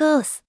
Goes